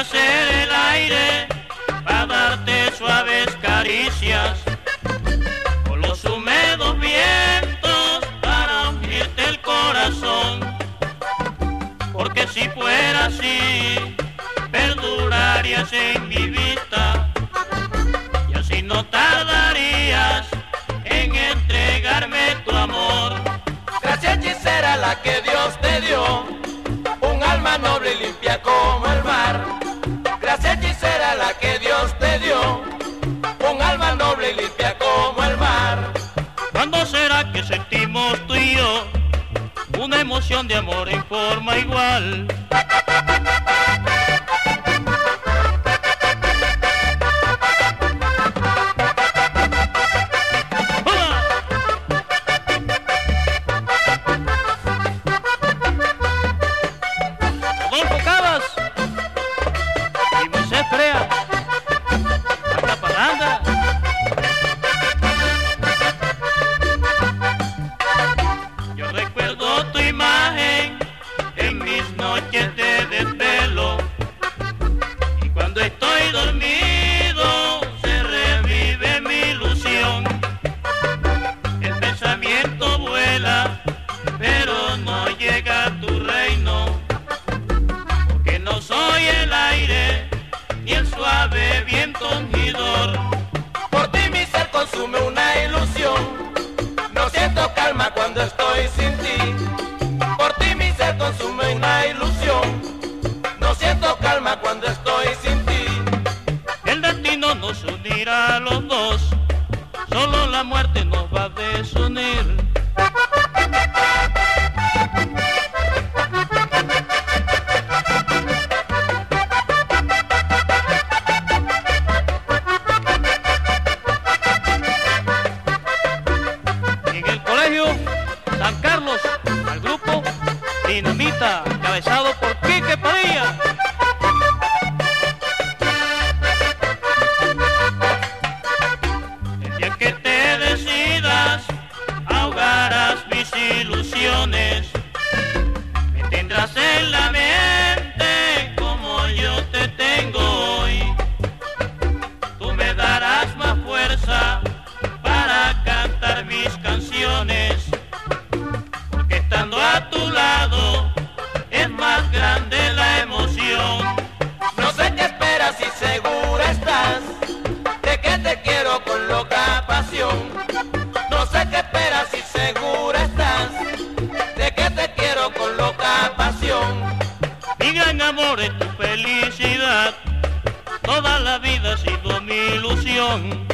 hacer el aire para darte suaves caricias. Con los húmedos vientos para ungirte el corazón. Porque si fuera así, perdurarías en mi vista. Sentimos tú y yo una emoción de amor en forma igual? Recuerdo tu imagen en mis noches de desvelo y cuando estoy dormido se revive mi ilusión. El pensamiento vuela, pero no llega a tu reino, porque no soy el aire ni el suave viento ungidor. Unirá a los dos, solo la muerte nos va a desunir. En el colegio San Carlos, al grupo Dinamita, cabezado por Quique Padilla. Ilusiones. Me tendrás en la mente Toda la vida ha sido mi ilusión.